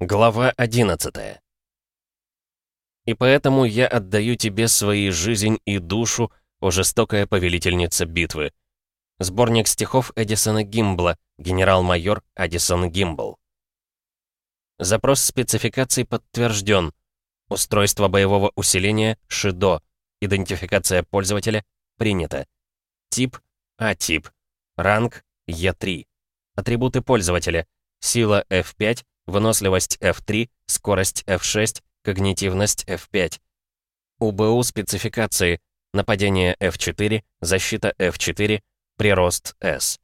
Глава 11 «И поэтому я отдаю тебе свои жизнь и душу, о жестокая повелительница битвы». Сборник стихов Эдисона Гимбла, генерал-майор Эдисон Гимбл. Запрос спецификаций подтвержден. Устройство боевого усиления «Шидо». Идентификация пользователя принята. Тип А-тип. Ранг Е3. Атрибуты пользователя. Сила F5, выносливость F3, скорость F6, когнитивность F5. УБУ спецификации. Нападение F4, защита F4, прирост S.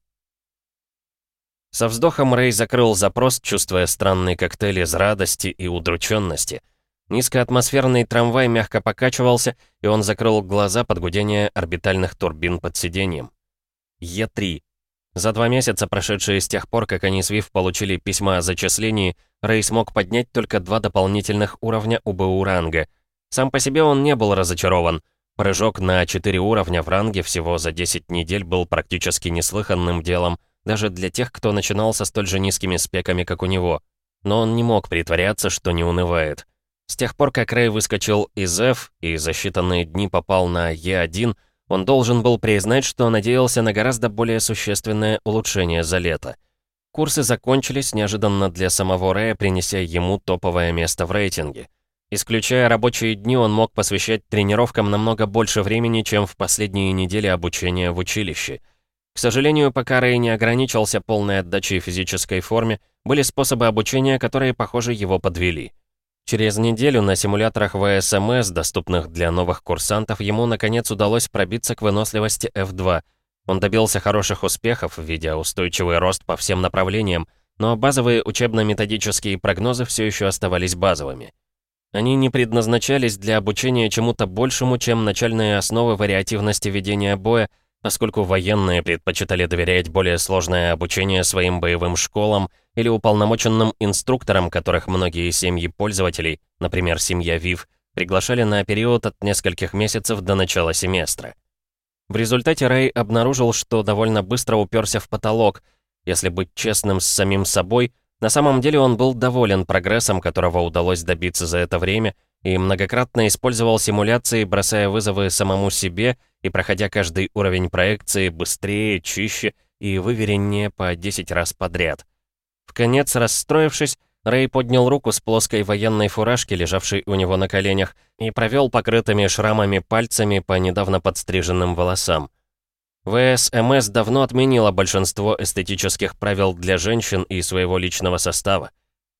Со вздохом Рэй закрыл запрос, чувствуя странный коктейль из радости и удрученности. Низкоатмосферный трамвай мягко покачивался, и он закрыл глаза под гудение орбитальных турбин под сиденьем. Е3. За два месяца, прошедшие с тех пор, как они с Вив получили письма о зачислении, Рэй смог поднять только два дополнительных уровня УБУ ранга. Сам по себе он не был разочарован. Прыжок на 4 уровня в ранге всего за 10 недель был практически неслыханным делом, даже для тех, кто начинал со столь же низкими спеками, как у него. Но он не мог притворяться, что не унывает. С тех пор, как Рэй выскочил из F и за считанные дни попал на Е1, он должен был признать, что надеялся на гораздо более существенное улучшение за лето. Курсы закончились неожиданно для самого Рэя, принеся ему топовое место в рейтинге. Исключая рабочие дни, он мог посвящать тренировкам намного больше времени, чем в последние недели обучения в училище. К сожалению, пока Рэй не ограничился полной отдачей физической форме, были способы обучения, которые, похоже, его подвели. Через неделю на симуляторах ВСМС, доступных для новых курсантов, ему наконец удалось пробиться к выносливости F2. Он добился хороших успехов, видя устойчивый рост по всем направлениям, но базовые учебно-методические прогнозы все еще оставались базовыми. Они не предназначались для обучения чему-то большему, чем начальные основы вариативности ведения боя, поскольку военные предпочитали доверять более сложное обучение своим боевым школам или уполномоченным инструкторам, которых многие семьи пользователей, например, семья ВИВ, приглашали на период от нескольких месяцев до начала семестра. В результате Рэй обнаружил, что довольно быстро уперся в потолок. Если быть честным с самим собой, на самом деле он был доволен прогрессом, которого удалось добиться за это время, и многократно использовал симуляции, бросая вызовы самому себе и проходя каждый уровень проекции быстрее, чище и вывереннее по 10 раз подряд. В конец расстроившись, Рэй поднял руку с плоской военной фуражки, лежавшей у него на коленях, и провел покрытыми шрамами пальцами по недавно подстриженным волосам. ВСМС давно отменила большинство эстетических правил для женщин и своего личного состава.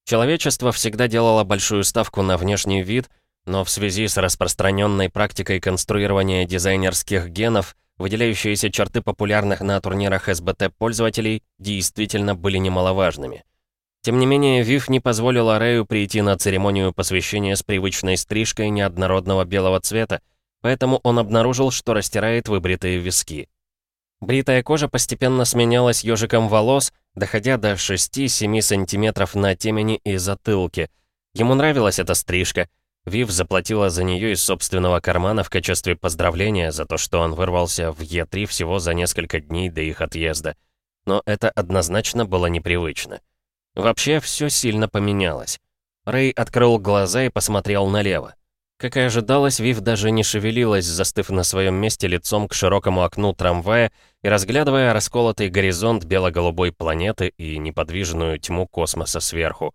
Человечество всегда делало большую ставку на внешний вид, но в связи с распространенной практикой конструирования дизайнерских генов, выделяющиеся черты популярных на турнирах СБТ пользователей действительно были немаловажными. Тем не менее, Вив не позволила Рэю прийти на церемонию посвящения с привычной стрижкой неоднородного белого цвета, поэтому он обнаружил, что растирает выбритые виски. Бритая кожа постепенно сменялась ежиком волос, доходя до 6-7 сантиметров на темени и затылке. Ему нравилась эта стрижка. Вив заплатила за нее из собственного кармана в качестве поздравления за то, что он вырвался в Е3 всего за несколько дней до их отъезда. Но это однозначно было непривычно. Вообще, все сильно поменялось. Рэй открыл глаза и посмотрел налево. Как и ожидалось, Вив даже не шевелилась, застыв на своем месте лицом к широкому окну трамвая и разглядывая расколотый горизонт бело-голубой планеты и неподвижную тьму космоса сверху.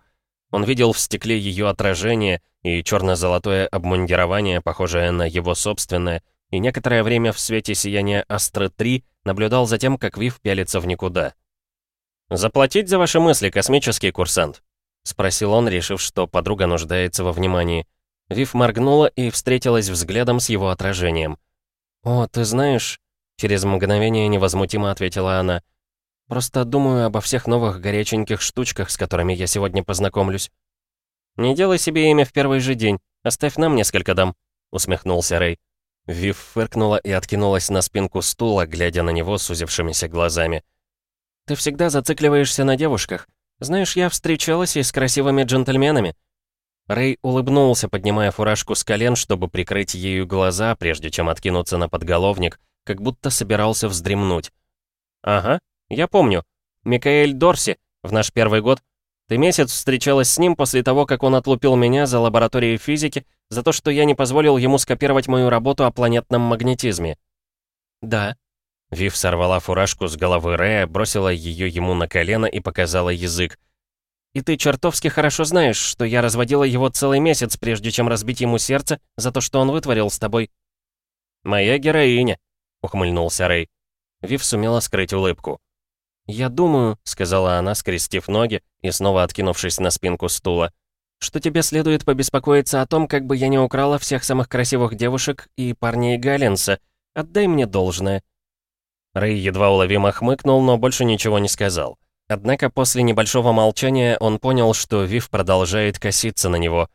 Он видел в стекле ее отражение и черно-золотое обмундирование, похожее на его собственное, и некоторое время в свете сияния Астры-3 наблюдал за тем, как Вив пялится в никуда. «Заплатить за ваши мысли, космический курсант?» — спросил он, решив, что подруга нуждается во внимании. Вив моргнула и встретилась взглядом с его отражением. «О, ты знаешь...» Через мгновение невозмутимо ответила она. «Просто думаю обо всех новых горяченьких штучках, с которыми я сегодня познакомлюсь». «Не делай себе имя в первый же день. Оставь нам несколько дам», — усмехнулся Рэй. Вив фыркнула и откинулась на спинку стула, глядя на него сузившимися глазами. «Ты всегда зацикливаешься на девушках. Знаешь, я встречалась и с красивыми джентльменами. Рэй улыбнулся, поднимая фуражку с колен, чтобы прикрыть ею глаза, прежде чем откинуться на подголовник, как будто собирался вздремнуть. «Ага, я помню. Микаэль Дорси, в наш первый год. Ты месяц встречалась с ним после того, как он отлупил меня за лабораторией физики, за то, что я не позволил ему скопировать мою работу о планетном магнетизме». «Да». Вив сорвала фуражку с головы Рэя, бросила ее ему на колено и показала язык. «И ты чертовски хорошо знаешь, что я разводила его целый месяц, прежде чем разбить ему сердце за то, что он вытворил с тобой». «Моя героиня», — ухмыльнулся Рэй. Вив сумела скрыть улыбку. «Я думаю», — сказала она, скрестив ноги и снова откинувшись на спинку стула, «что тебе следует побеспокоиться о том, как бы я не украла всех самых красивых девушек и парней Галлинса. Отдай мне должное». Рэй едва уловимо хмыкнул, но больше ничего не сказал. Однако после небольшого молчания он понял, что Вив продолжает коситься на него.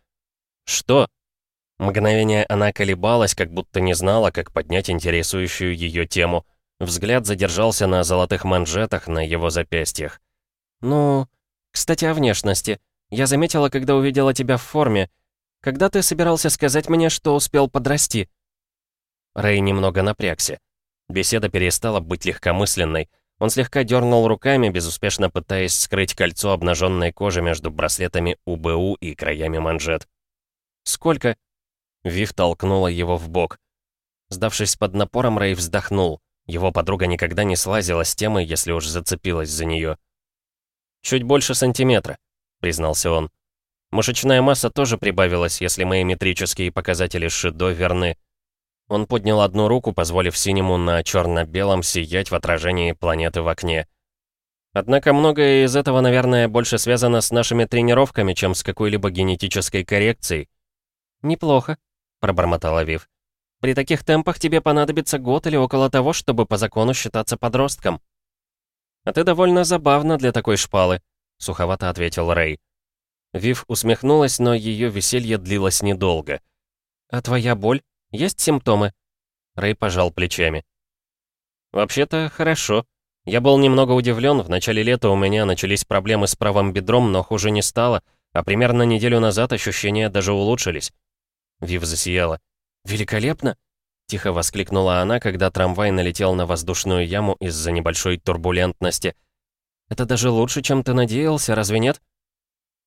«Что?» Мгновение она колебалась, как будто не знала, как поднять интересующую ее тему — Взгляд задержался на золотых манжетах на его запястьях. «Ну, кстати, о внешности. Я заметила, когда увидела тебя в форме. Когда ты собирался сказать мне, что успел подрасти?» Рэй немного напрягся. Беседа перестала быть легкомысленной. Он слегка дернул руками, безуспешно пытаясь скрыть кольцо обнаженной кожи между браслетами УБУ и краями манжет. «Сколько?» Вив толкнула его в бок. Сдавшись под напором, Рэй вздохнул. Его подруга никогда не слазила с темы, если уж зацепилась за нее. «Чуть больше сантиметра», — признался он. «Мышечная масса тоже прибавилась, если мои метрические показатели Шидо верны». Он поднял одну руку, позволив синему на черно-белом сиять в отражении планеты в окне. Однако многое из этого, наверное, больше связано с нашими тренировками, чем с какой-либо генетической коррекцией. «Неплохо», — пробормотала Вив. При таких темпах тебе понадобится год или около того, чтобы по закону считаться подростком». «А ты довольно забавна для такой шпалы», — суховато ответил Рэй. Вив усмехнулась, но ее веселье длилось недолго. «А твоя боль? Есть симптомы?» Рэй пожал плечами. «Вообще-то, хорошо. Я был немного удивлен. В начале лета у меня начались проблемы с правым бедром, но хуже не стало, а примерно неделю назад ощущения даже улучшились». Вив засияла. «Великолепно!» — тихо воскликнула она, когда трамвай налетел на воздушную яму из-за небольшой турбулентности. «Это даже лучше, чем ты надеялся, разве нет?»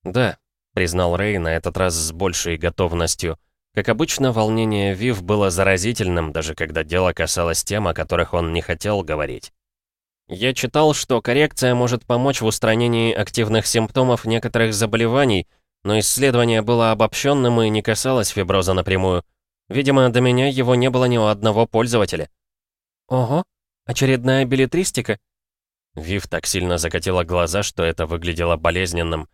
«Да», — признал Рэй на этот раз с большей готовностью. Как обычно, волнение Вив было заразительным, даже когда дело касалось тем, о которых он не хотел говорить. «Я читал, что коррекция может помочь в устранении активных симптомов некоторых заболеваний, но исследование было обобщенным и не касалось фиброза напрямую. Видимо, до меня его не было ни у одного пользователя. Ого, очередная билетристика? Вив так сильно закатила глаза, что это выглядело болезненным.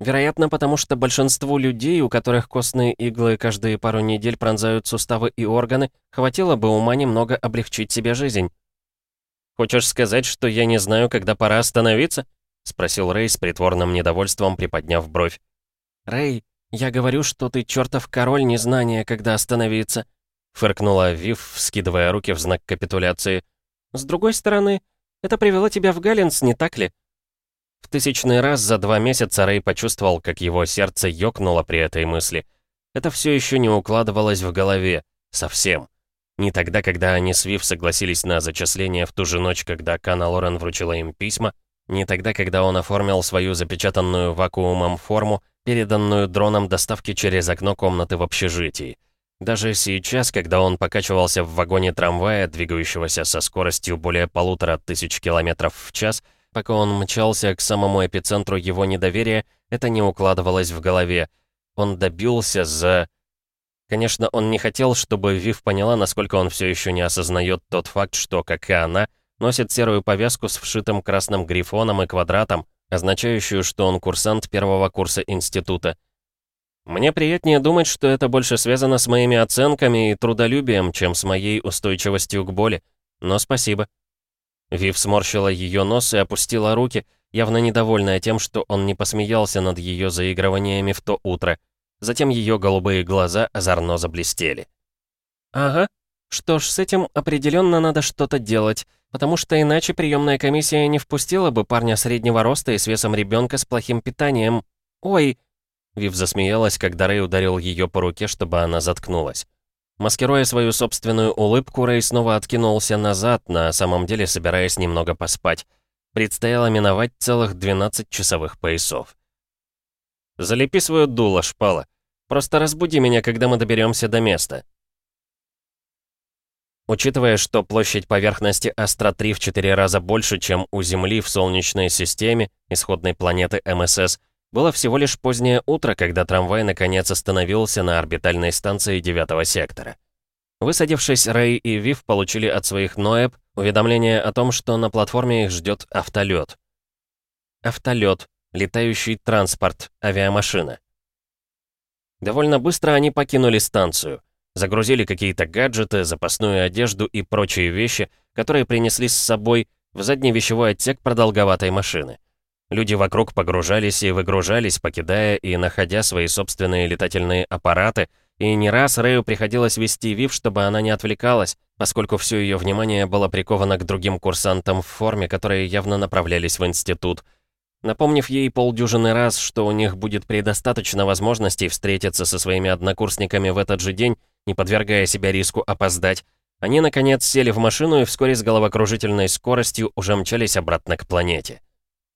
Вероятно, потому что большинству людей, у которых костные иглы каждые пару недель пронзают суставы и органы, хватило бы ума немного облегчить себе жизнь. «Хочешь сказать, что я не знаю, когда пора остановиться?» — спросил Рэй с притворным недовольством, приподняв бровь. «Рэй, «Я говорю, что ты чертов король незнания, когда остановиться», — фыркнула Вив, скидывая руки в знак капитуляции. «С другой стороны, это привело тебя в Галлинс, не так ли?» В тысячный раз за два месяца Рэй почувствовал, как его сердце ёкнуло при этой мысли. Это все еще не укладывалось в голове. Совсем. Не тогда, когда они с Вив согласились на зачисление в ту же ночь, когда Кана Лорен вручила им письма, не тогда, когда он оформил свою запечатанную вакуумом форму, переданную дроном доставки через окно комнаты в общежитии. Даже сейчас, когда он покачивался в вагоне трамвая, двигающегося со скоростью более полутора тысяч километров в час, пока он мчался к самому эпицентру его недоверия, это не укладывалось в голове. Он добился за... Конечно, он не хотел, чтобы Вив поняла, насколько он все еще не осознает тот факт, что, как и она, носит серую повязку с вшитым красным грифоном и квадратом, означающую, что он курсант первого курса института. Мне приятнее думать, что это больше связано с моими оценками и трудолюбием, чем с моей устойчивостью к боли. Но спасибо. Вив сморщила ее нос и опустила руки, явно недовольная тем, что он не посмеялся над ее заигрываниями в то утро. Затем ее голубые глаза озорно заблестели. «Ага. Что ж, с этим определенно надо что-то делать потому что иначе приемная комиссия не впустила бы парня среднего роста и с весом ребенка с плохим питанием. Ой!» Вив засмеялась, когда Рэй ударил ее по руке, чтобы она заткнулась. Маскируя свою собственную улыбку, Рэй снова откинулся назад, на самом деле собираясь немного поспать. Предстояло миновать целых 12 часовых поясов. Залепи свою дуло, шпала. Просто разбуди меня, когда мы доберемся до места. Учитывая, что площадь поверхности Астра-3 в 4 раза больше, чем у Земли в Солнечной системе, исходной планеты МСС, было всего лишь позднее утро, когда трамвай наконец остановился на орбитальной станции девятого сектора. Высадившись, Рэй и Вив получили от своих Ноэб уведомление о том, что на платформе их ждет автолет. Автолет, летающий транспорт, авиамашина. Довольно быстро они покинули станцию. Загрузили какие-то гаджеты, запасную одежду и прочие вещи, которые принесли с собой в задний вещевой отсек продолговатой машины. Люди вокруг погружались и выгружались, покидая и находя свои собственные летательные аппараты, и не раз Рэю приходилось вести Вив, чтобы она не отвлекалась, поскольку все ее внимание было приковано к другим курсантам в форме, которые явно направлялись в институт. Напомнив ей полдюжины раз, что у них будет предостаточно возможностей встретиться со своими однокурсниками в этот же день, не подвергая себя риску опоздать, они, наконец, сели в машину и вскоре с головокружительной скоростью уже мчались обратно к планете.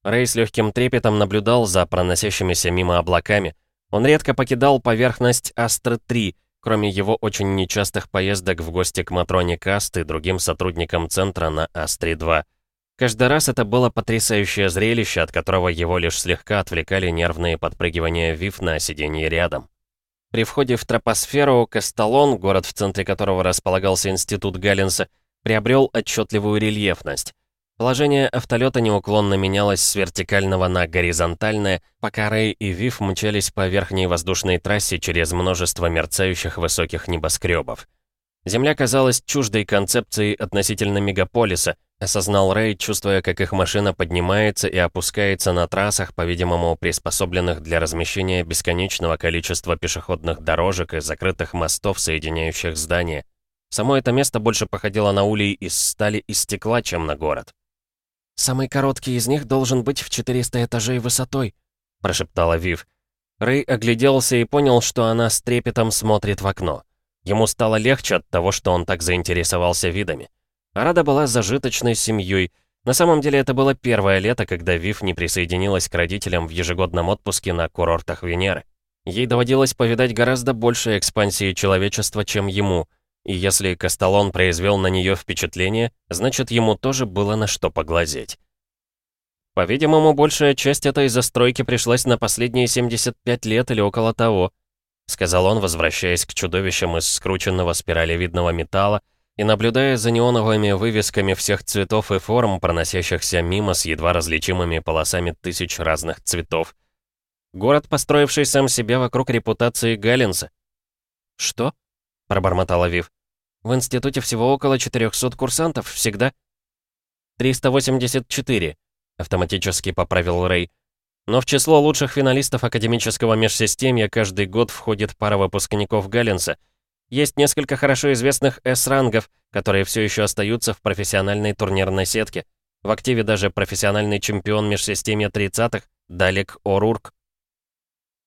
Рэй с легким трепетом наблюдал за проносящимися мимо облаками. Он редко покидал поверхность Астры-3, кроме его очень нечастых поездок в гости к Матроне Каст и другим сотрудникам центра на Астре-2. Каждый раз это было потрясающее зрелище, от которого его лишь слегка отвлекали нервные подпрыгивания Вив на сиденье рядом. При входе в тропосферу Касталон, город в центре которого располагался институт Галлинса, приобрел отчетливую рельефность. Положение автолета неуклонно менялось с вертикального на горизонтальное, пока Рэй и Вив мчались по верхней воздушной трассе через множество мерцающих высоких небоскребов. Земля казалась чуждой концепцией относительно мегаполиса, осознал Рэй, чувствуя, как их машина поднимается и опускается на трассах, по-видимому, приспособленных для размещения бесконечного количества пешеходных дорожек и закрытых мостов, соединяющих здания. Само это место больше походило на улей из стали и стекла, чем на город. «Самый короткий из них должен быть в 400 этажей высотой», — прошептала Вив. Рэй огляделся и понял, что она с трепетом смотрит в окно. Ему стало легче от того, что он так заинтересовался видами. Рада была зажиточной семьей. На самом деле это было первое лето, когда Вив не присоединилась к родителям в ежегодном отпуске на курортах Венеры. Ей доводилось повидать гораздо больше экспансии человечества, чем ему — и если Костолон произвел на нее впечатление, значит, ему тоже было на что поглазеть. По-видимому, большая часть этой застройки пришлась на последние 75 лет или около того, сказал он, возвращаясь к чудовищам из скрученного спиралевидного металла и наблюдая за неоновыми вывесками всех цветов и форм, проносящихся мимо с едва различимыми полосами тысяч разных цветов. Город, построивший сам себя вокруг репутации Галлинса. «Что?» — пробормотала Вив. В институте всего около 400 курсантов, всегда...» «384», — автоматически поправил Рэй. «Но в число лучших финалистов академического межсистемья каждый год входит пара выпускников Галлинса. Есть несколько хорошо известных С-рангов, которые все еще остаются в профессиональной турнирной сетке. В активе даже профессиональный чемпион межсистемья 30-х Далек Орурк.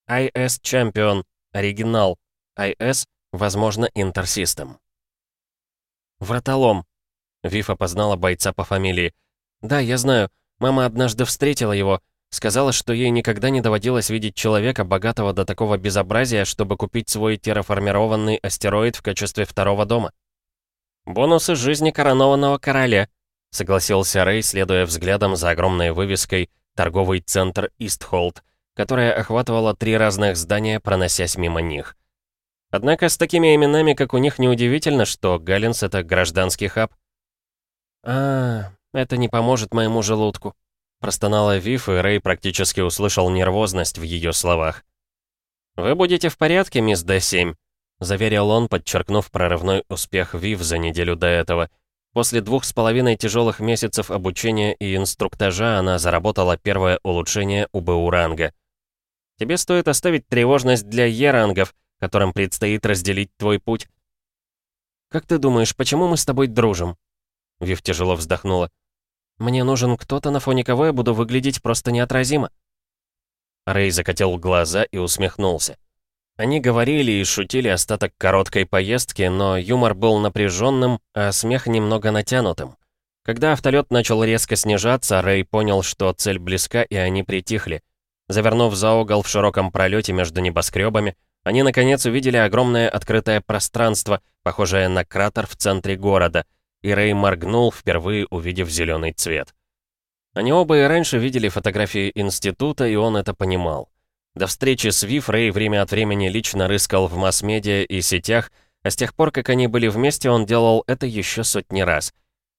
IS чемпион, оригинал. IS, возможно, Интерсистем. «Вратолом». Вив опознала бойца по фамилии. «Да, я знаю. Мама однажды встретила его. Сказала, что ей никогда не доводилось видеть человека, богатого до такого безобразия, чтобы купить свой терраформированный астероид в качестве второго дома». «Бонусы жизни коронованного короля», — согласился Рэй, следуя взглядом за огромной вывеской «Торговый центр Истхолд», которая охватывала три разных здания, проносясь мимо них. Однако с такими именами, как у них, неудивительно, что Галлинс — это гражданский хаб. а это не поможет моему желудку», — простонала Вив, и Рэй практически услышал нервозность в ее словах. «Вы будете в порядке, мисс Д-7», — заверил он, подчеркнув прорывной успех Вив за неделю до этого. После двух с половиной тяжелых месяцев обучения и инструктажа она заработала первое улучшение у ранга. «Тебе стоит оставить тревожность для Е-рангов», — которым предстоит разделить твой путь. «Как ты думаешь, почему мы с тобой дружим?» Вив тяжело вздохнула. «Мне нужен кто-то, на фоне кого я буду выглядеть просто неотразимо». Рэй закатил глаза и усмехнулся. Они говорили и шутили остаток короткой поездки, но юмор был напряженным, а смех немного натянутым. Когда автолет начал резко снижаться, Рэй понял, что цель близка, и они притихли. Завернув за угол в широком пролете между небоскребами, они, наконец, увидели огромное открытое пространство, похожее на кратер в центре города, и Рэй моргнул, впервые увидев зеленый цвет. Они оба и раньше видели фотографии института, и он это понимал. До встречи с Вив Рэй время от времени лично рыскал в масс-медиа и сетях, а с тех пор, как они были вместе, он делал это еще сотни раз.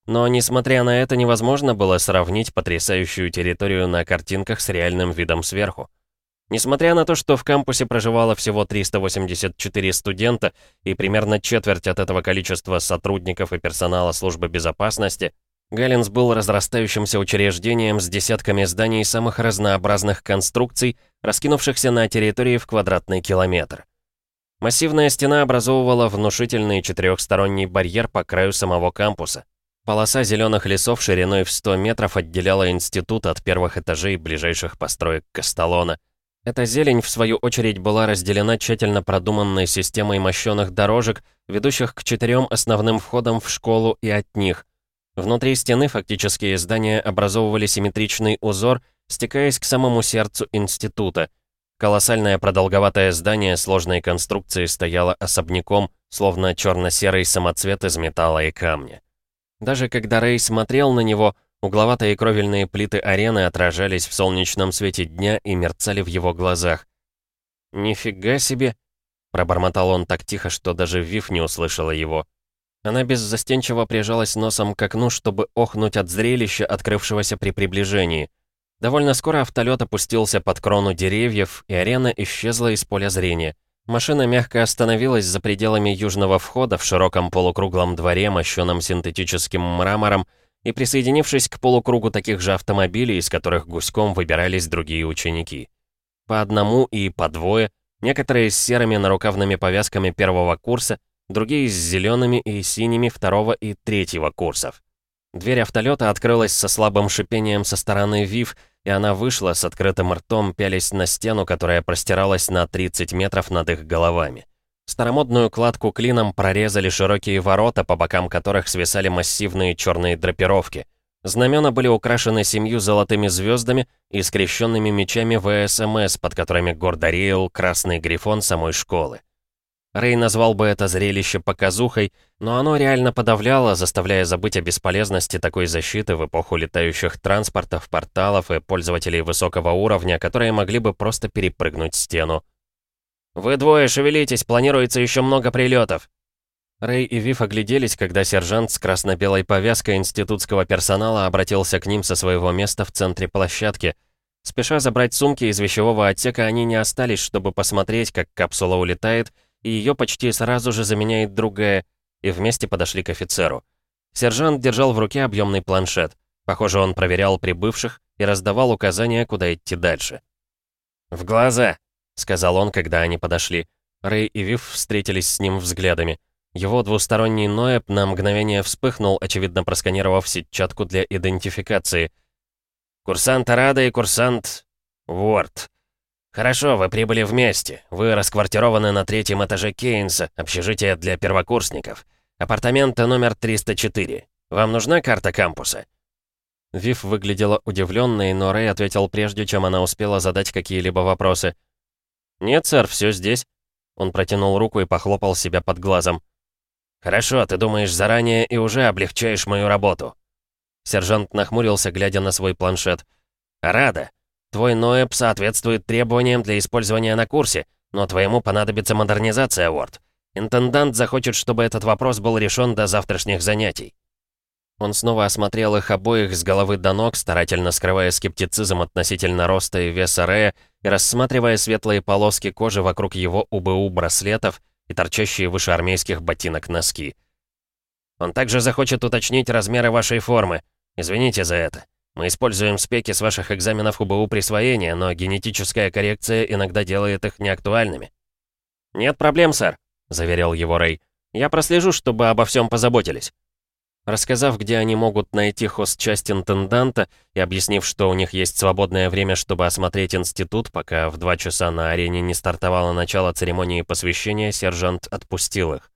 Но, несмотря на это, невозможно было сравнить потрясающую территорию на картинках с реальным видом сверху. Несмотря на то, что в кампусе проживало всего 384 студента и примерно четверть от этого количества сотрудников и персонала службы безопасности, Галлинс был разрастающимся учреждением с десятками зданий самых разнообразных конструкций, раскинувшихся на территории в квадратный километр. Массивная стена образовывала внушительный четырехсторонний барьер по краю самого кампуса. Полоса зеленых лесов шириной в 100 метров отделяла институт от первых этажей ближайших построек Касталона. Эта зелень, в свою очередь, была разделена тщательно продуманной системой мощенных дорожек, ведущих к четырем основным входам в школу и от них. Внутри стены фактические здания образовывали симметричный узор, стекаясь к самому сердцу института. Колоссальное продолговатое здание сложной конструкции стояло особняком, словно черно-серый самоцвет из металла и камня. Даже когда Рэй смотрел на него, Угловатые кровельные плиты арены отражались в солнечном свете дня и мерцали в его глазах. «Нифига себе!» — пробормотал он так тихо, что даже Вив не услышала его. Она беззастенчиво прижалась носом к окну, чтобы охнуть от зрелища, открывшегося при приближении. Довольно скоро автолет опустился под крону деревьев, и арена исчезла из поля зрения. Машина мягко остановилась за пределами южного входа в широком полукруглом дворе, мощенном синтетическим мрамором, и присоединившись к полукругу таких же автомобилей, из которых гуськом выбирались другие ученики. По одному и по двое, некоторые с серыми нарукавными повязками первого курса, другие с зелеными и синими второго и третьего курсов. Дверь автолета открылась со слабым шипением со стороны Вив, и она вышла с открытым ртом, пялись на стену, которая простиралась на 30 метров над их головами. Старомодную кладку клином прорезали широкие ворота, по бокам которых свисали массивные черные драпировки. Знамена были украшены семью золотыми звездами и скрещенными мечами ВСМС, под которыми гордо реял красный грифон самой школы. Рэй назвал бы это зрелище показухой, но оно реально подавляло, заставляя забыть о бесполезности такой защиты в эпоху летающих транспортов, порталов и пользователей высокого уровня, которые могли бы просто перепрыгнуть стену. «Вы двое шевелитесь, планируется еще много прилетов. Рэй и Вив огляделись, когда сержант с красно-белой повязкой институтского персонала обратился к ним со своего места в центре площадки. Спеша забрать сумки из вещевого отсека, они не остались, чтобы посмотреть, как капсула улетает, и ее почти сразу же заменяет другая, и вместе подошли к офицеру. Сержант держал в руке объемный планшет. Похоже, он проверял прибывших и раздавал указания, куда идти дальше. «В глаза!» Сказал он, когда они подошли. Рэй и Вив встретились с ним взглядами. Его двусторонний Ноэб на мгновение вспыхнул, очевидно просканировав сетчатку для идентификации. «Курсант Арада и курсант... Уорд. Хорошо, вы прибыли вместе. Вы расквартированы на третьем этаже Кейнса, общежитие для первокурсников. Апартаменты номер 304. Вам нужна карта кампуса?» Вив выглядела удивленной, но Рэй ответил прежде, чем она успела задать какие-либо вопросы. «Нет, сэр, все здесь». Он протянул руку и похлопал себя под глазом. «Хорошо, ты думаешь заранее и уже облегчаешь мою работу». Сержант нахмурился, глядя на свой планшет. «Рада. Твой НОЭП соответствует требованиям для использования на курсе, но твоему понадобится модернизация, Уорд. Интендант захочет, чтобы этот вопрос был решен до завтрашних занятий». Он снова осмотрел их обоих с головы до ног, старательно скрывая скептицизм относительно роста и веса Рея и рассматривая светлые полоски кожи вокруг его УБУ браслетов и торчащие выше армейских ботинок носки. «Он также захочет уточнить размеры вашей формы. Извините за это. Мы используем спеки с ваших экзаменов УБУ присвоения, но генетическая коррекция иногда делает их неактуальными». «Нет проблем, сэр», — заверил его Рэй. «Я прослежу, чтобы обо всем позаботились». Рассказав, где они могут найти хозчасть интенданта и объяснив, что у них есть свободное время, чтобы осмотреть институт, пока в два часа на арене не стартовало начало церемонии посвящения, сержант отпустил их.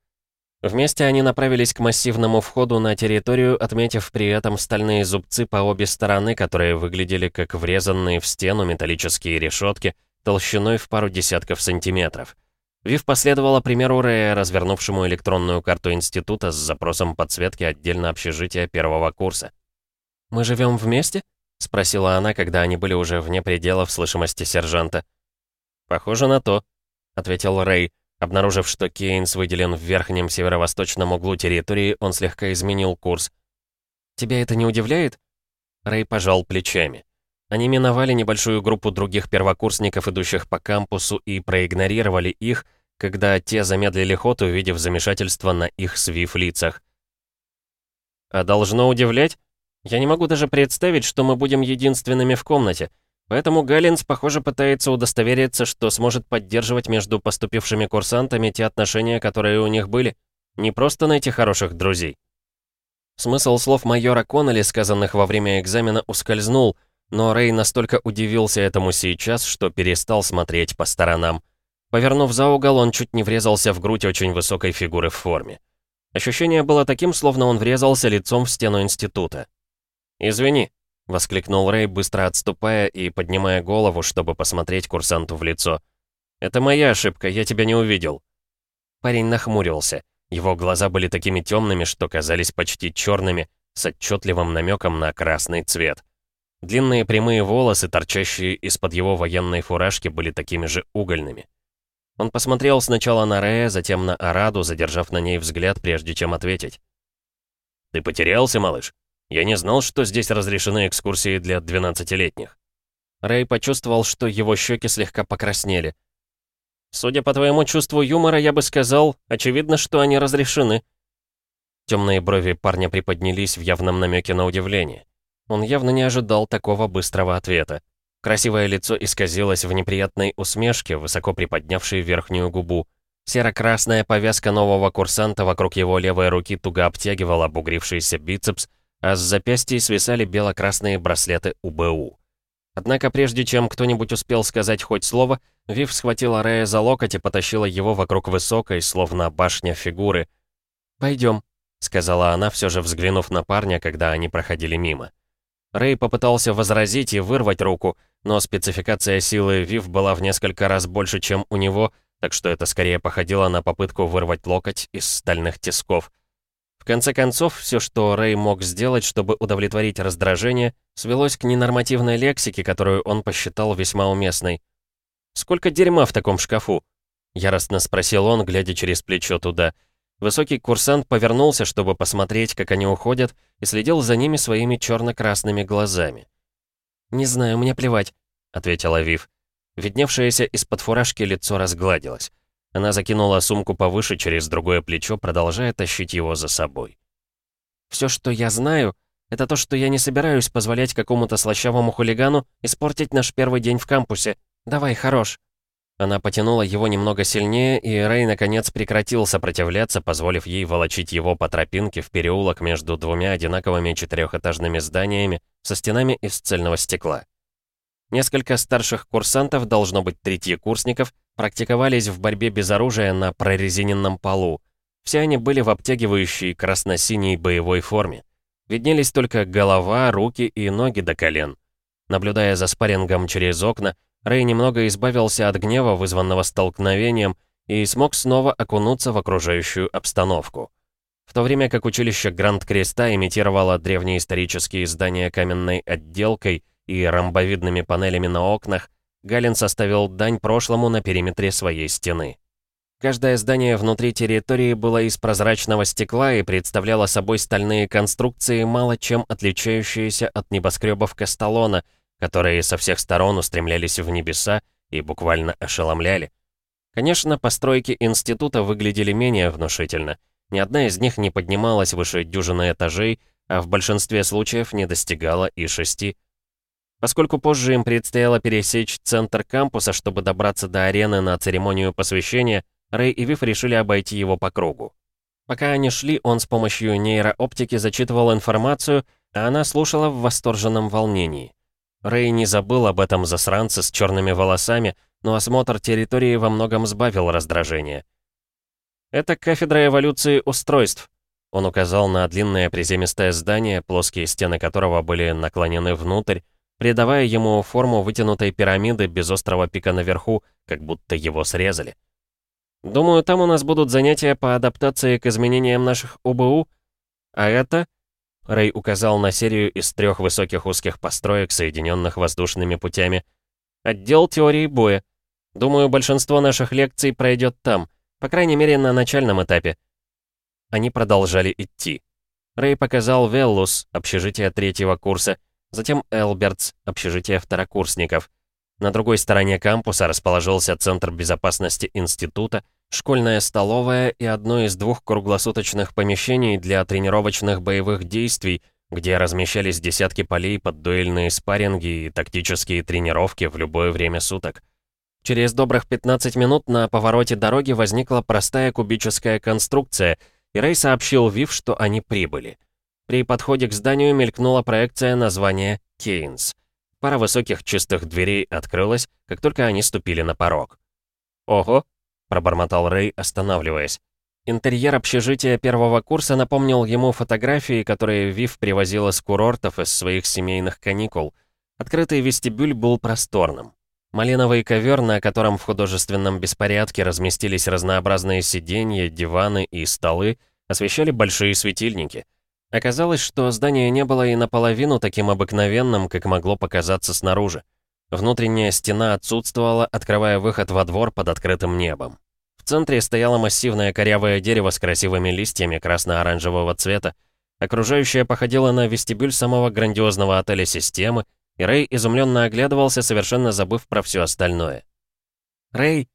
Вместе они направились к массивному входу на территорию, отметив при этом стальные зубцы по обе стороны, которые выглядели как врезанные в стену металлические решетки толщиной в пару десятков сантиметров. Вив последовала примеру Рэя, развернувшему электронную карту института с запросом подсветки отдельно общежития первого курса. «Мы живем вместе?» — спросила она, когда они были уже вне пределов слышимости сержанта. «Похоже на то», — ответил Рэй. Обнаружив, что Кейнс выделен в верхнем северо-восточном углу территории, он слегка изменил курс. «Тебя это не удивляет?» Рэй пожал плечами. Они миновали небольшую группу других первокурсников, идущих по кампусу, и проигнорировали их, когда те замедлили ход, увидев замешательство на их свив лицах. «А должно удивлять? Я не могу даже представить, что мы будем единственными в комнате. Поэтому Галлинс, похоже, пытается удостовериться, что сможет поддерживать между поступившими курсантами те отношения, которые у них были. Не просто найти хороших друзей». Смысл слов майора Коннелли, сказанных во время экзамена, ускользнул — но Рэй настолько удивился этому сейчас, что перестал смотреть по сторонам. Повернув за угол, он чуть не врезался в грудь очень высокой фигуры в форме. Ощущение было таким, словно он врезался лицом в стену института. «Извини», — воскликнул Рэй, быстро отступая и поднимая голову, чтобы посмотреть курсанту в лицо. «Это моя ошибка, я тебя не увидел». Парень нахмурился. Его глаза были такими темными, что казались почти черными, с отчетливым намеком на красный цвет. Длинные прямые волосы, торчащие из-под его военной фуражки, были такими же угольными. Он посмотрел сначала на Рея, затем на Араду, задержав на ней взгляд, прежде чем ответить. «Ты потерялся, малыш? Я не знал, что здесь разрешены экскурсии для 12-летних». Рэй почувствовал, что его щеки слегка покраснели. «Судя по твоему чувству юмора, я бы сказал, очевидно, что они разрешены». Темные брови парня приподнялись в явном намеке на удивление. Он явно не ожидал такого быстрого ответа. Красивое лицо исказилось в неприятной усмешке, высоко приподнявшей верхнюю губу. Серо-красная повязка нового курсанта вокруг его левой руки туго обтягивала обугрившийся бицепс, а с запястья свисали бело-красные браслеты УБУ. Однако прежде чем кто-нибудь успел сказать хоть слово, Вив схватила Рэя за локоть и потащила его вокруг высокой, словно башня фигуры. «Пойдем», — сказала она, все же взглянув на парня, когда они проходили мимо. Рэй попытался возразить и вырвать руку, но спецификация силы Вив была в несколько раз больше, чем у него, так что это скорее походило на попытку вырвать локоть из стальных тисков. В конце концов, все, что Рэй мог сделать, чтобы удовлетворить раздражение, свелось к ненормативной лексике, которую он посчитал весьма уместной. «Сколько дерьма в таком шкафу?» — яростно спросил он, глядя через плечо туда — Высокий курсант повернулся, чтобы посмотреть, как они уходят, и следил за ними своими черно-красными глазами. «Не знаю, мне плевать», — ответила Вив. Видневшееся из-под фуражки лицо разгладилось. Она закинула сумку повыше через другое плечо, продолжая тащить его за собой. «Все, что я знаю, это то, что я не собираюсь позволять какому-то слащавому хулигану испортить наш первый день в кампусе. Давай, хорош». Она потянула его немного сильнее, и Рэй наконец прекратил сопротивляться, позволив ей волочить его по тропинке в переулок между двумя одинаковыми четырехэтажными зданиями со стенами из цельного стекла. Несколько старших курсантов, должно быть третьекурсников, практиковались в борьбе без оружия на прорезиненном полу. Все они были в обтягивающей красно-синей боевой форме. Виднелись только голова, руки и ноги до колен. Наблюдая за спаррингом через окна, Рэй немного избавился от гнева, вызванного столкновением, и смог снова окунуться в окружающую обстановку. В то время как училище Гранд-Креста имитировало древние исторические здания каменной отделкой и ромбовидными панелями на окнах, Галин составил дань прошлому на периметре своей стены. Каждое здание внутри территории было из прозрачного стекла и представляло собой стальные конструкции, мало чем отличающиеся от небоскребов Касталона — которые со всех сторон устремлялись в небеса и буквально ошеломляли. Конечно, постройки института выглядели менее внушительно. Ни одна из них не поднималась выше дюжины этажей, а в большинстве случаев не достигала и шести. Поскольку позже им предстояло пересечь центр кампуса, чтобы добраться до арены на церемонию посвящения, Рэй и Вив решили обойти его по кругу. Пока они шли, он с помощью нейрооптики зачитывал информацию, а она слушала в восторженном волнении. Рэй не забыл об этом засранце с черными волосами, но осмотр территории во многом сбавил раздражение. «Это кафедра эволюции устройств». Он указал на длинное приземистое здание, плоские стены которого были наклонены внутрь, придавая ему форму вытянутой пирамиды без острого пика наверху, как будто его срезали. «Думаю, там у нас будут занятия по адаптации к изменениям наших ОБУ. А это...» Рэй указал на серию из трех высоких узких построек, соединенных воздушными путями. «Отдел теории боя. Думаю, большинство наших лекций пройдет там, по крайней мере, на начальном этапе». Они продолжали идти. Рэй показал Веллус, общежитие третьего курса, затем Элбертс, общежитие второкурсников. На другой стороне кампуса расположился Центр безопасности института, школьная столовая и одно из двух круглосуточных помещений для тренировочных боевых действий, где размещались десятки полей под дуэльные спарринги и тактические тренировки в любое время суток. Через добрых 15 минут на повороте дороги возникла простая кубическая конструкция, и Рэй сообщил Вив, что они прибыли. При подходе к зданию мелькнула проекция названия «Кейнс». Пара высоких чистых дверей открылась, как только они ступили на порог. «Ого!» — пробормотал Рэй, останавливаясь. Интерьер общежития первого курса напомнил ему фотографии, которые Вив привозила с курортов из своих семейных каникул. Открытый вестибюль был просторным. Малиновый ковер, на котором в художественном беспорядке разместились разнообразные сиденья, диваны и столы, освещали большие светильники — Оказалось, что здание не было и наполовину таким обыкновенным, как могло показаться снаружи. Внутренняя стена отсутствовала, открывая выход во двор под открытым небом. В центре стояло массивное корявое дерево с красивыми листьями красно-оранжевого цвета. Окружающее походило на вестибюль самого грандиозного отеля системы, и Рэй изумленно оглядывался, совершенно забыв про все остальное. «Рэй!»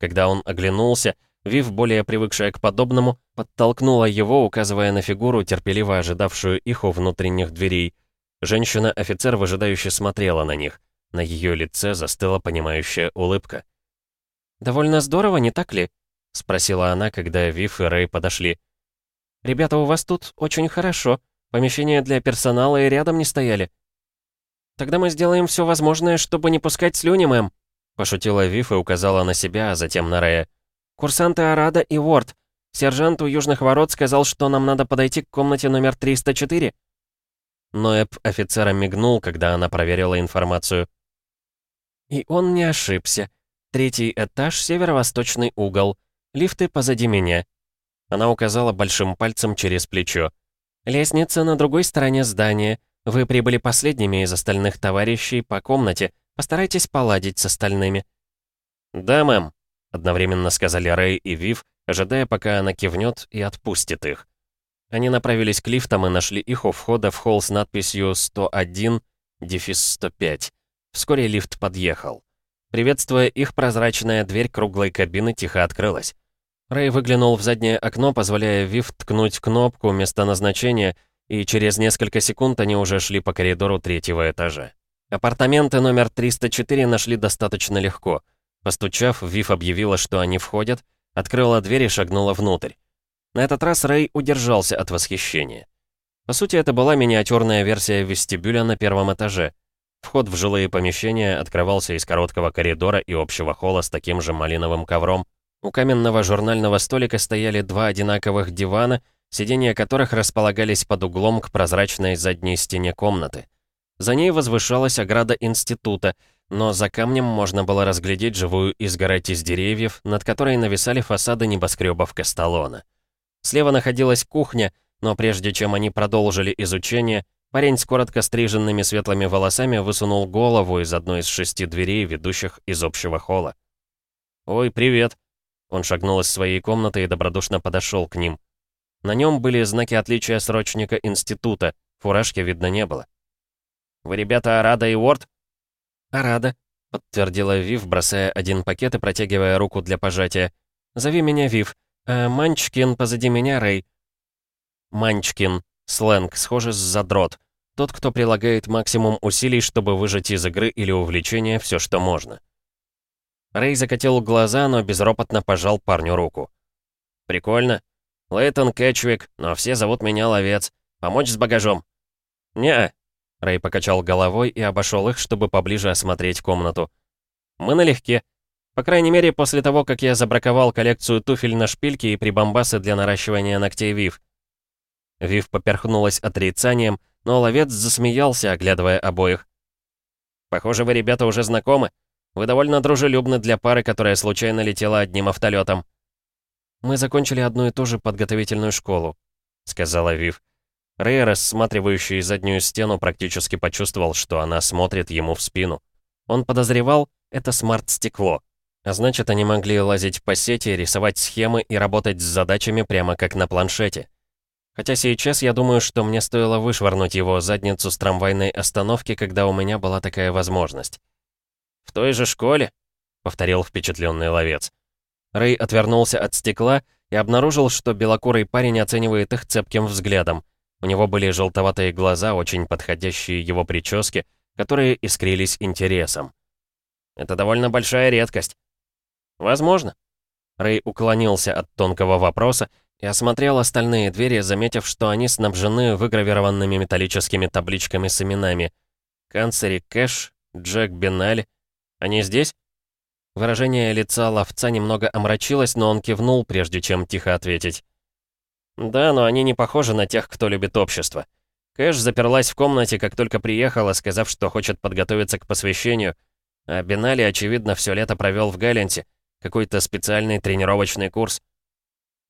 Когда он оглянулся, Вив, более привыкшая к подобному, подтолкнула его, указывая на фигуру, терпеливо ожидавшую их у внутренних дверей. Женщина-офицер выжидающе смотрела на них. На ее лице застыла понимающая улыбка. «Довольно здорово, не так ли?» — спросила она, когда Вив и Рэй подошли. «Ребята, у вас тут очень хорошо. Помещения для персонала и рядом не стояли». «Тогда мы сделаем все возможное, чтобы не пускать слюни, мэм», — пошутила Вив и указала на себя, а затем на Рэя. «Курсанты Арада и Уорд. Сержант у Южных Ворот сказал, что нам надо подойти к комнате номер 304». Ноэб офицера мигнул, когда она проверила информацию. «И он не ошибся. Третий этаж, северо-восточный угол. Лифты позади меня». Она указала большим пальцем через плечо. «Лестница на другой стороне здания. Вы прибыли последними из остальных товарищей по комнате. Постарайтесь поладить с остальными». «Да, мэм», Одновременно сказали Рэй и Вив, ожидая, пока она кивнет и отпустит их. Они направились к лифтам и нашли их у входа в холл с надписью 101, дефис 105. Вскоре лифт подъехал. Приветствуя их, прозрачная дверь круглой кабины тихо открылась. Рэй выглянул в заднее окно, позволяя Вив ткнуть кнопку места назначения, и через несколько секунд они уже шли по коридору третьего этажа. Апартаменты номер 304 нашли достаточно легко — Постучав, Вив объявила, что они входят, открыла дверь и шагнула внутрь. На этот раз Рэй удержался от восхищения. По сути, это была миниатюрная версия вестибюля на первом этаже. Вход в жилые помещения открывался из короткого коридора и общего холла с таким же малиновым ковром. У каменного журнального столика стояли два одинаковых дивана, сиденья которых располагались под углом к прозрачной задней стене комнаты. За ней возвышалась ограда института, но за камнем можно было разглядеть живую изгородь из деревьев, над которой нависали фасады небоскребов Касталона. Слева находилась кухня, но прежде чем они продолжили изучение, парень с коротко стриженными светлыми волосами высунул голову из одной из шести дверей, ведущих из общего холла. «Ой, привет!» Он шагнул из своей комнаты и добродушно подошел к ним. На нем были знаки отличия срочника института, фуражки видно не было. «Вы ребята Арада и Уорд?» «Арада», — подтвердила Вив, бросая один пакет и протягивая руку для пожатия. «Зови меня Вив, а Манчкин позади меня Рэй». Манчкин. Сленг, схоже с задрот. Тот, кто прилагает максимум усилий, чтобы выжать из игры или увлечения все, что можно. Рэй закатил глаза, но безропотно пожал парню руку. «Прикольно. Лейтон Кэтчвик, но все зовут меня Ловец. Помочь с багажом?» «Не-а», Рэй покачал головой и обошел их, чтобы поближе осмотреть комнату. «Мы налегке». По крайней мере, после того, как я забраковал коллекцию туфель на шпильке и прибамбасы для наращивания ногтей Вив. Вив поперхнулась отрицанием, но ловец засмеялся, оглядывая обоих. «Похоже, вы, ребята, уже знакомы. Вы довольно дружелюбны для пары, которая случайно летела одним автолетом. «Мы закончили одну и ту же подготовительную школу», — сказала Вив. Рэй, рассматривающий заднюю стену, практически почувствовал, что она смотрит ему в спину. Он подозревал, это смарт-стекло. А значит, они могли лазить по сети, рисовать схемы и работать с задачами прямо как на планшете. Хотя сейчас я думаю, что мне стоило вышвырнуть его задницу с трамвайной остановки, когда у меня была такая возможность. «В той же школе?» — повторил впечатленный ловец. Рэй отвернулся от стекла и обнаружил, что белокурый парень оценивает их цепким взглядом. У него были желтоватые глаза, очень подходящие его прическе, которые искрились интересом. «Это довольно большая редкость». «Возможно». Рэй уклонился от тонкого вопроса и осмотрел остальные двери, заметив, что они снабжены выгравированными металлическими табличками с именами. Канцери Кэш, Джек Беналь. Они здесь? Выражение лица ловца немного омрачилось, но он кивнул, прежде чем тихо ответить. «Да, но они не похожи на тех, кто любит общество. Кэш заперлась в комнате, как только приехала, сказав, что хочет подготовиться к посвящению, а Бенали, очевидно, все лето провел в Галенте, какой-то специальный тренировочный курс.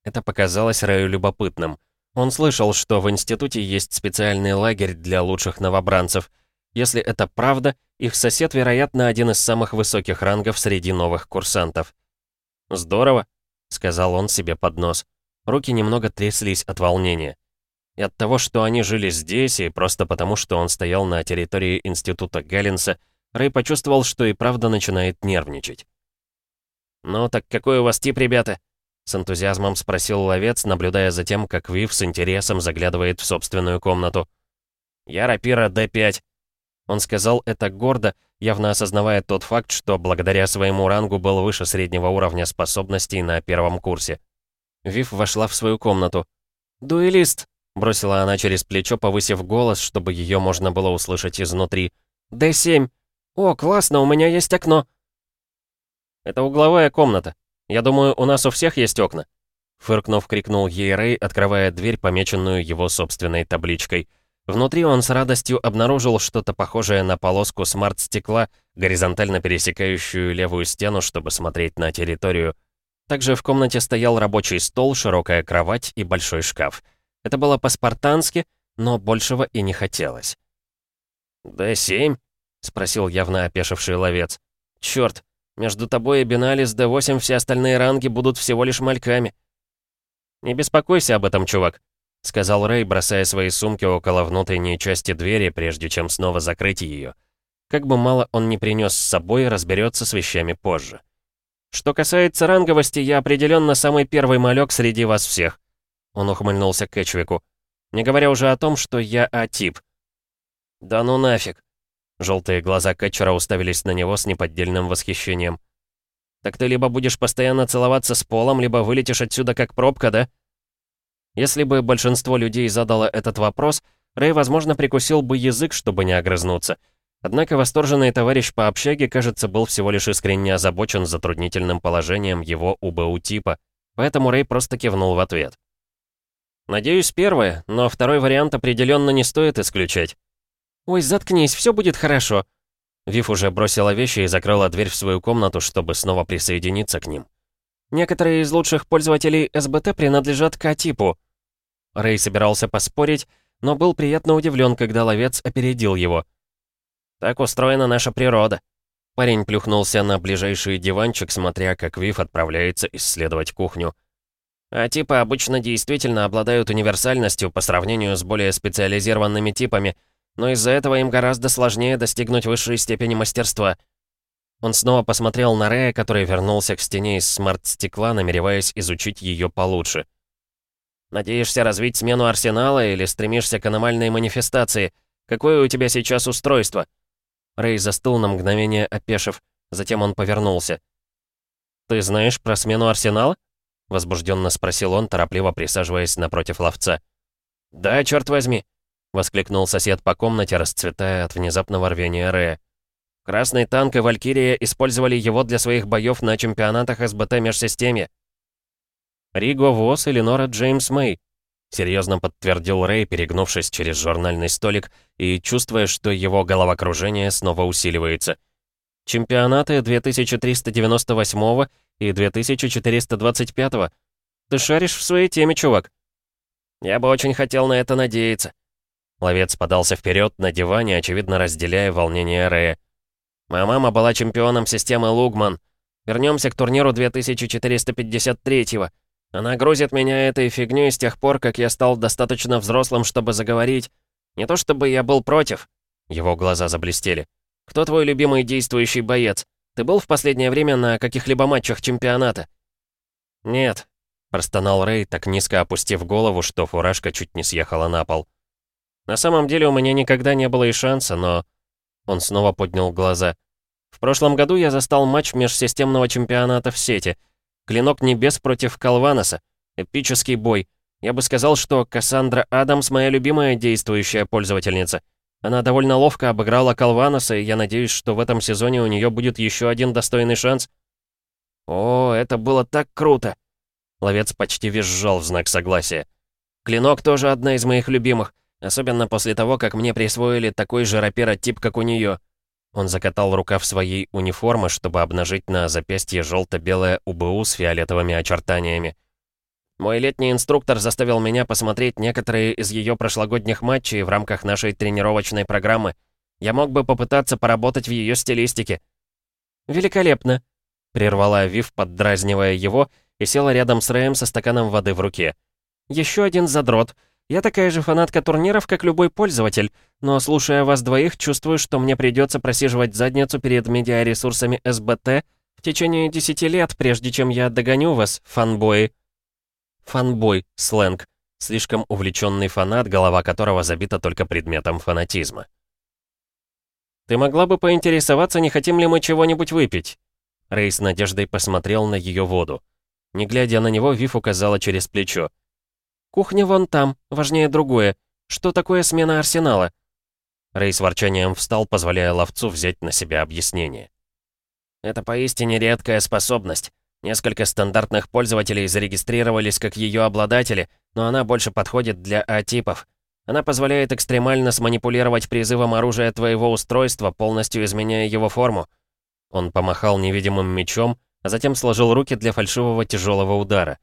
Это показалось Рэю любопытным. Он слышал, что в институте есть специальный лагерь для лучших новобранцев — если это правда, их сосед, вероятно, один из самых высоких рангов среди новых курсантов. «Здорово», — сказал он себе под нос. Руки немного тряслись от волнения. И от того, что они жили здесь, и просто потому, что он стоял на территории института Галлинса, Рэй почувствовал, что и правда начинает нервничать. «Ну, так какой у вас тип, ребята?» С энтузиазмом спросил ловец, наблюдая за тем, как Вив с интересом заглядывает в собственную комнату. «Я рапира Д5. Он сказал это гордо, явно осознавая тот факт, что благодаря своему рангу был выше среднего уровня способностей на первом курсе. Вив вошла в свою комнату. «Дуэлист!» — бросила она через плечо, повысив голос, чтобы ее можно было услышать изнутри. «Д7! О, классно, у меня есть окно!» «Это угловая комната. Я думаю, у нас у всех есть окна». Фыркнув, крикнул ей Рэй, открывая дверь, помеченную его собственной табличкой — Внутри он с радостью обнаружил что-то похожее на полоску смарт-стекла, горизонтально пересекающую левую стену, чтобы смотреть на территорию. Также в комнате стоял рабочий стол, широкая кровать и большой шкаф. Это было по-спартански, но большего и не хотелось. «Д7?» — спросил явно опешивший ловец. «Чёрт, между тобой и Бинали с Д8 все остальные ранги будут всего лишь мальками». «Не беспокойся об этом, чувак. — сказал Рэй, бросая свои сумки около внутренней части двери, прежде чем снова закрыть ее. Как бы мало он не принес с собой, разберется с вещами позже. «Что касается ранговости, я определенно самый первый малек среди вас всех», — он ухмыльнулся к Эчвику. «Не говоря уже о том, что я А-тип». «Да ну нафиг!» Желтые глаза Кэтчера уставились на него с неподдельным восхищением. «Так ты либо будешь постоянно целоваться с полом, либо вылетишь отсюда как пробка, да?» Если бы большинство людей задало этот вопрос, Рэй, возможно, прикусил бы язык, чтобы не огрызнуться. Однако восторженный товарищ по общаге, кажется, был всего лишь искренне озабочен затруднительным положением его УБУ-типа, поэтому Рэй просто кивнул в ответ. «Надеюсь, первое, но второй вариант определенно не стоит исключать». «Ой, заткнись, все будет хорошо». Вив уже бросила вещи и закрыла дверь в свою комнату, чтобы снова присоединиться к ним. Некоторые из лучших пользователей СБТ принадлежат К-типу. Рэй собирался поспорить, но был приятно удивлен, когда ловец опередил его. «Так устроена наша природа». Парень плюхнулся на ближайший диванчик, смотря, как Вив отправляется исследовать кухню. А типы обычно действительно обладают универсальностью по сравнению с более специализированными типами, но из-за этого им гораздо сложнее достигнуть высшей степени мастерства — он снова посмотрел на Рэя, который вернулся к стене из смарт-стекла, намереваясь изучить ее получше. «Надеешься развить смену арсенала или стремишься к аномальной манифестации? Какое у тебя сейчас устройство?» Рэй застыл на мгновение, опешив. Затем он повернулся. «Ты знаешь про смену арсенала?» Возбужденно спросил он, торопливо присаживаясь напротив ловца. «Да, черт возьми!» — воскликнул сосед по комнате, расцветая от внезапного рвения Рэя. Красный танк и Валькирия использовали его для своих боев на чемпионатах СБТ межсистемья. Риго Вос или Нора Джеймс Мэй, серьезно подтвердил Рэй, перегнувшись через журнальный столик и чувствуя, что его головокружение снова усиливается. Чемпионаты 2398 и 2425. Ты шаришь в своей теме, чувак. Я бы очень хотел на это надеяться. Ловец подался вперед на диване, очевидно разделяя волнение Рэя. Моя мама была чемпионом системы Лугман. Вернемся к турниру 2453-го. Она грузит меня этой фигней с тех пор, как я стал достаточно взрослым, чтобы заговорить. Не то чтобы я был против. Его глаза заблестели. Кто твой любимый действующий боец? Ты был в последнее время на каких-либо матчах чемпионата? Нет, простонал Рэй, так низко опустив голову, что фуражка чуть не съехала на пол. На самом деле у меня никогда не было и шанса, но... Он снова поднял глаза. В прошлом году я застал матч межсистемного чемпионата в сети — Клинок небес против Калваноса. Эпический бой. Я бы сказал, что Кассандра Адамс моя любимая действующая пользовательница. Она довольно ловко обыграла Калваноса, и я надеюсь, что в этом сезоне у нее будет еще один достойный шанс. О, это было так круто! Ловец почти визжал в знак согласия. Клинок тоже одна из моих любимых, особенно после того, как мне присвоили такой же раперотип, как у нее. Он закатал рукав своей униформы, чтобы обнажить на запястье желто-белое УБУ с фиолетовыми очертаниями. Мой летний инструктор заставил меня посмотреть некоторые из ее прошлогодних матчей в рамках нашей тренировочной программы. Я мог бы попытаться поработать в ее стилистике. «Великолепно!» — прервала Вив, поддразнивая его, и села рядом с Рэем со стаканом воды в руке. «Еще один задрот. Я такая же фанатка турниров, как любой пользователь, но слушая вас двоих, чувствую, что мне придется просиживать задницу перед медиаресурсами СБТ в течение 10 лет, прежде чем я догоню вас, фанбои. Фанбой, сленг. Слишком увлеченный фанат, голова которого забита только предметом фанатизма. «Ты могла бы поинтересоваться, не хотим ли мы чего-нибудь выпить?» Рэй с надеждой посмотрел на ее воду. Не глядя на него, Вив указала через плечо. «Кухня вон там, важнее другое. Что такое смена арсенала?» Рэй с ворчанием встал, позволяя ловцу взять на себя объяснение. «Это поистине редкая способность. Несколько стандартных пользователей зарегистрировались как ее обладатели, но она больше подходит для А-типов. Она позволяет экстремально сманипулировать призывом оружия твоего устройства, полностью изменяя его форму». Он помахал невидимым мечом, а затем сложил руки для фальшивого тяжелого удара.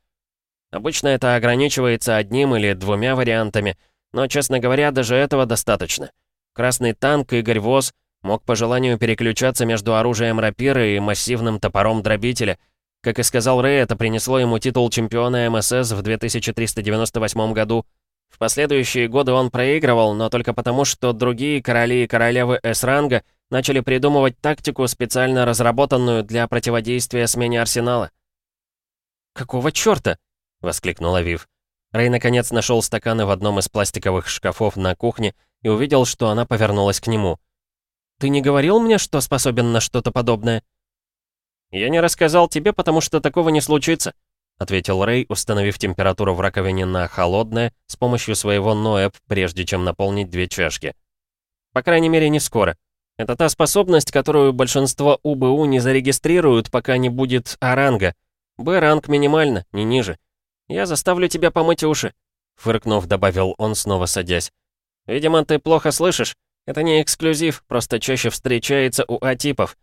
Обычно это ограничивается одним или двумя вариантами, но, честно говоря, даже этого достаточно. Красный танк Игорь Воз мог по желанию переключаться между оружием рапиры и массивным топором дробителя. Как и сказал Рэй, это принесло ему титул чемпиона МСС в 2398 году. В последующие годы он проигрывал, но только потому, что другие короли и королевы С-ранга начали придумывать тактику, специально разработанную для противодействия смене арсенала. «Какого чёрта?» — воскликнула Вив. Рэй наконец нашел стаканы в одном из пластиковых шкафов на кухне и увидел, что она повернулась к нему. «Ты не говорил мне, что способен на что-то подобное?» «Я не рассказал тебе, потому что такого не случится», ответил Рэй, установив температуру в раковине на холодное с помощью своего ноэп, прежде чем наполнить две чашки. «По крайней мере, не скоро. Это та способность, которую большинство УБУ не зарегистрируют, пока не будет А-ранга. Б-ранг минимально, не ниже. «Я заставлю тебя помыть уши», — фыркнув, добавил он, снова садясь. «Видимо, ты плохо слышишь. Это не эксклюзив, просто чаще встречается у А-типов».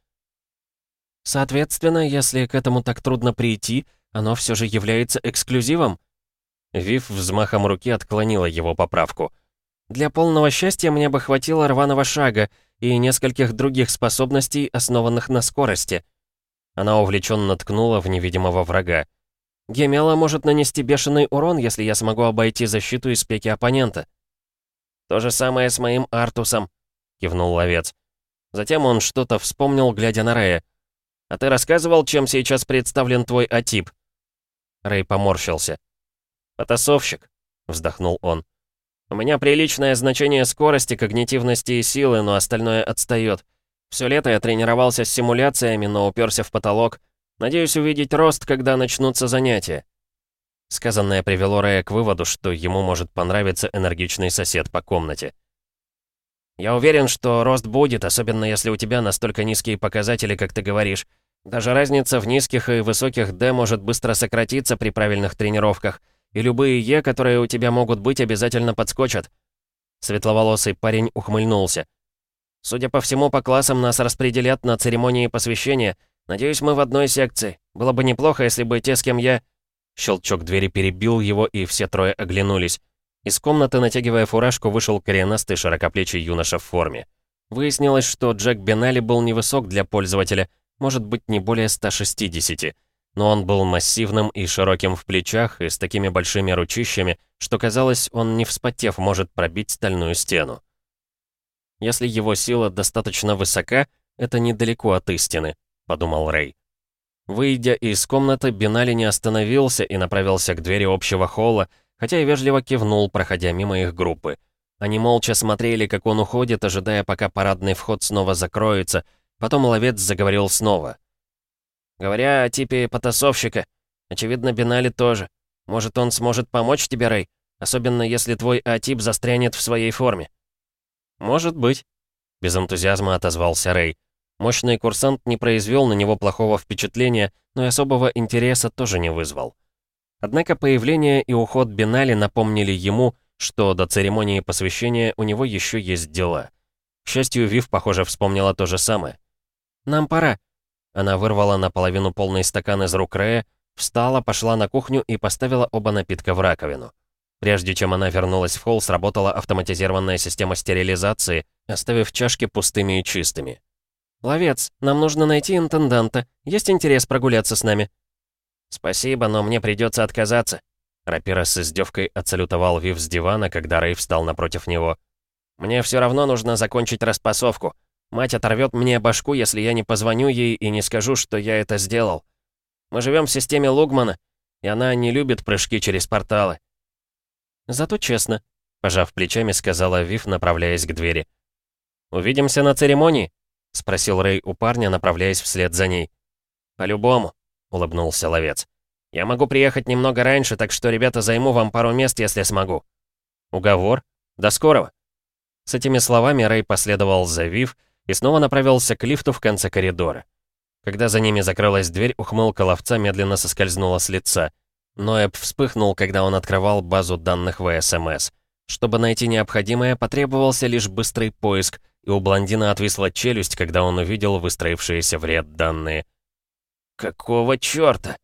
«Соответственно, если к этому так трудно прийти, оно все же является эксклюзивом?» Вив взмахом руки отклонила его поправку. «Для полного счастья мне бы хватило рваного шага и нескольких других способностей, основанных на скорости». Она увлеченно ткнула в невидимого врага. Гемела может нанести бешеный урон, если я смогу обойти защиту и спеки оппонента. То же самое с моим Артусом, кивнул ловец. Затем он что-то вспомнил, глядя на Рэя. «А ты рассказывал, чем сейчас представлен твой атип?» Рэй поморщился. «Потасовщик», — вздохнул он. «У меня приличное значение скорости, когнитивности и силы, но остальное отстает. Все лето я тренировался с симуляциями, но уперся в потолок. Надеюсь увидеть рост, когда начнутся занятия». Сказанное привело Рэя к выводу, что ему может понравиться энергичный сосед по комнате. Я уверен, что рост будет, особенно если у тебя настолько низкие показатели, как ты говоришь. Даже разница в низких и высоких D может быстро сократиться при правильных тренировках, и любые Е, которые у тебя могут быть, обязательно подскочат». Светловолосый парень ухмыльнулся. «Судя по всему, по классам нас распределят на церемонии посвящения. Надеюсь, мы в одной секции. Было бы неплохо, если бы те, с кем я...» Щелчок двери перебил его, и все трое оглянулись. Из комнаты, натягивая фуражку, вышел коренастый широкоплечий юноша в форме. Выяснилось, что Джек Бенали был невысок для пользователя, может быть, не более 160, но он был массивным и широким в плечах и с такими большими ручищами, что казалось, он не вспотев может пробить стальную стену. «Если его сила достаточно высока, это недалеко от истины», — подумал Рэй. Выйдя из комнаты, Бинали не остановился и направился к двери общего холла, хотя и вежливо кивнул, проходя мимо их группы. Они молча смотрели, как он уходит, ожидая, пока парадный вход снова закроется, потом ловец заговорил снова. «Говоря о типе потасовщика, очевидно, Бинали тоже. Может, он сможет помочь тебе, Рэй? Особенно, если твой А-тип застрянет в своей форме». «Может быть», — без энтузиазма отозвался Рэй. Мощный курсант не произвел на него плохого впечатления, но и особого интереса тоже не вызвал. Однако появление и уход Бинали напомнили ему, что до церемонии посвящения у него еще есть дела. К счастью, Вив, похоже, вспомнила то же самое. «Нам пора». Она вырвала наполовину полный стакан из рук Рэя, встала, пошла на кухню и поставила оба напитка в раковину. Прежде чем она вернулась в холл, сработала автоматизированная система стерилизации, оставив чашки пустыми и чистыми. «Ловец, нам нужно найти интенданта. Есть интерес прогуляться с нами?» «Спасибо, но мне придется отказаться». Рапира с издевкой отсалютовал Вив с дивана, когда Рэй встал напротив него. «Мне все равно нужно закончить распасовку. Мать оторвет мне башку, если я не позвоню ей и не скажу, что я это сделал. Мы живем в системе Лугмана, и она не любит прыжки через порталы». «Зато честно», — пожав плечами, сказала Вив, направляясь к двери. «Увидимся на церемонии?» — спросил Рэй у парня, направляясь вслед за ней. «По-любому», — улыбнулся ловец. «Я могу приехать немного раньше, так что, ребята, займу вам пару мест, если смогу». «Уговор? До скорого!» С этими словами Рэй последовал за Вив и снова направился к лифту в конце коридора. Когда за ними закрылась дверь, ухмылка ловца медленно соскользнула с лица. Ноэб вспыхнул, когда он открывал базу данных ВСМС. Чтобы найти необходимое, потребовался лишь быстрый поиск, и у блондина отвисла челюсть, когда он увидел выстроившиеся в ряд данные. «Какого чёрта?»